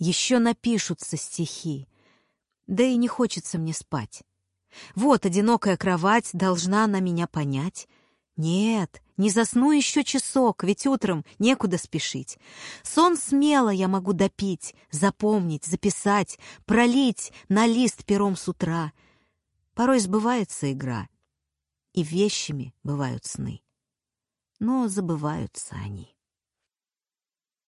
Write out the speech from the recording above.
Еще напишутся стихи. Да и не хочется мне спать. Вот одинокая кровать должна на меня понять. Нет, не засну еще часок, ведь утром некуда спешить. Сон смело я могу допить, запомнить, записать, пролить на лист пером с утра. Порой сбывается игра, и вещами бывают сны. Но забываются они.